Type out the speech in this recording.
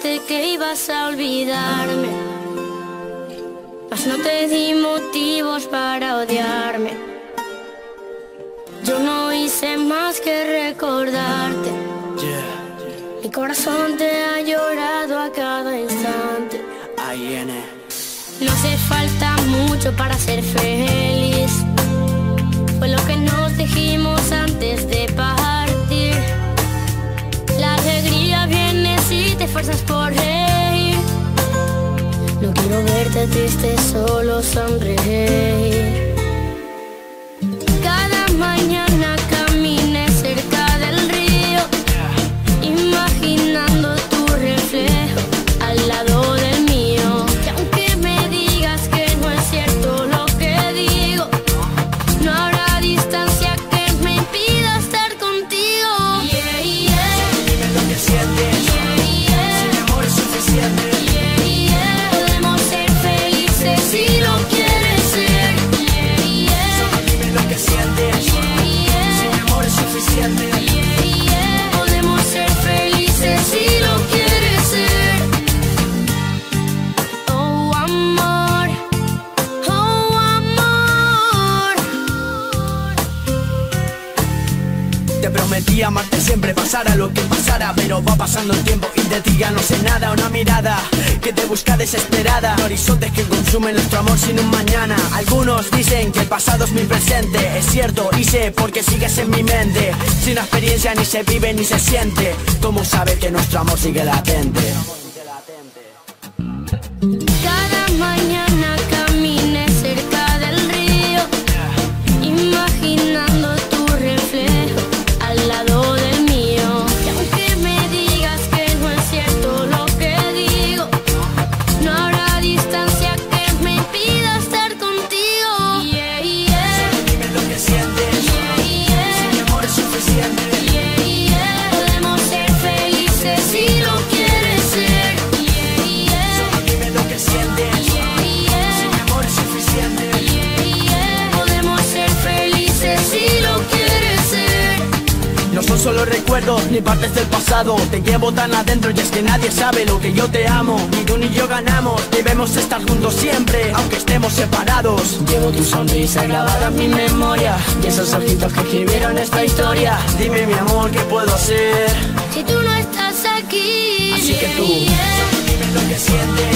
que ibas a olvidarme. Mas no te di motivos para odiarme. Yo no hice más que recordarte. Mi corazón te ha llorado a cada instante. No hace falta mucho para ser feliz. No quiero verte triste, solo sonreír. Prometí amarte siempre, pasara lo que pasara Pero va pasando el tiempo y de ti ya no sé nada Una mirada que te busca desesperada. Horizontes que consumen nuestro amor sin un mañana. Algunos dicen que el pasado es mi presente. Es cierto sé porque sigues en mi mente. Sin experiencia ni se vive ni se siente. ¿Cómo saber que nuestro amor sigue latente? solo recuerdos ni partes del pasado. Te llevo tan adentro y es que nadie sabe lo que yo te amo. Ni tú ni yo ganamos, debemos estar juntos siempre Aunque estemos separados. Llevo tu sonrisa grabada en mi memoria Y esos ojitos que escribieron esta historia. Dime mi amor, ¿qué puedo hacer? Si tú no estás aquí Así que tú, dime lo que sientes.